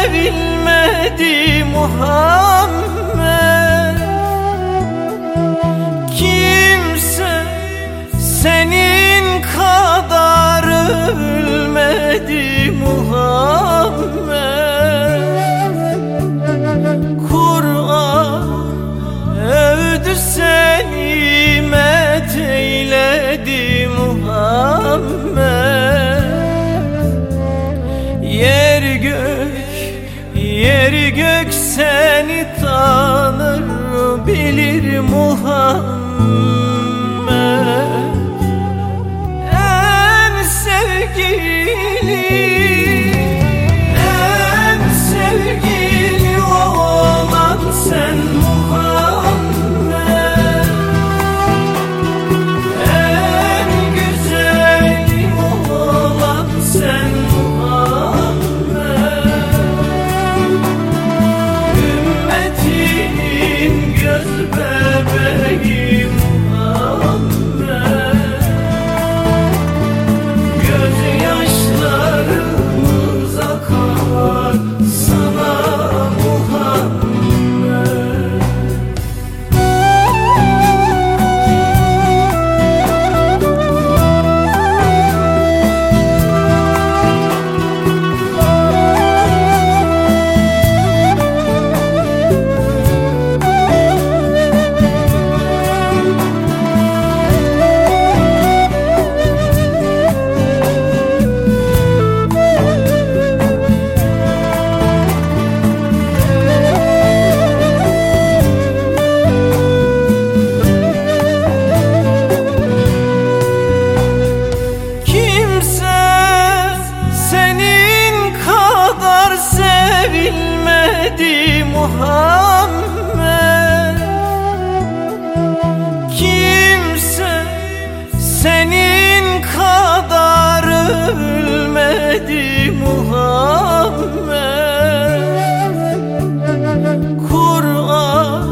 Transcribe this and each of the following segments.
sevilmedi Muhammed. Kimse senin kadar ölmedi gök seni tanır bilir Muhammed. En sevgili, Muhammed. Kimse senin kadar ölmedi Muhammed. Kur'an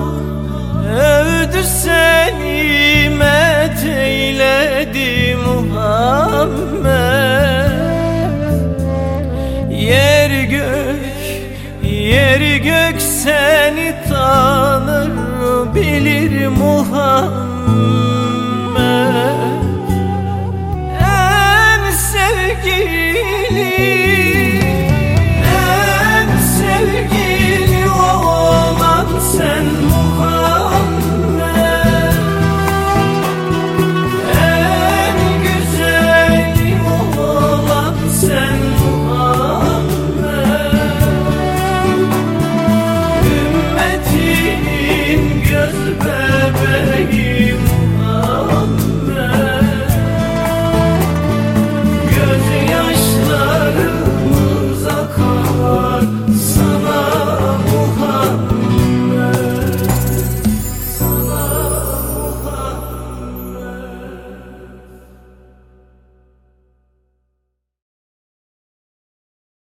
övdü seni met eyledi Muhammed. Yer gök, yer gök seni tanır bilir Muhammed. En sevgili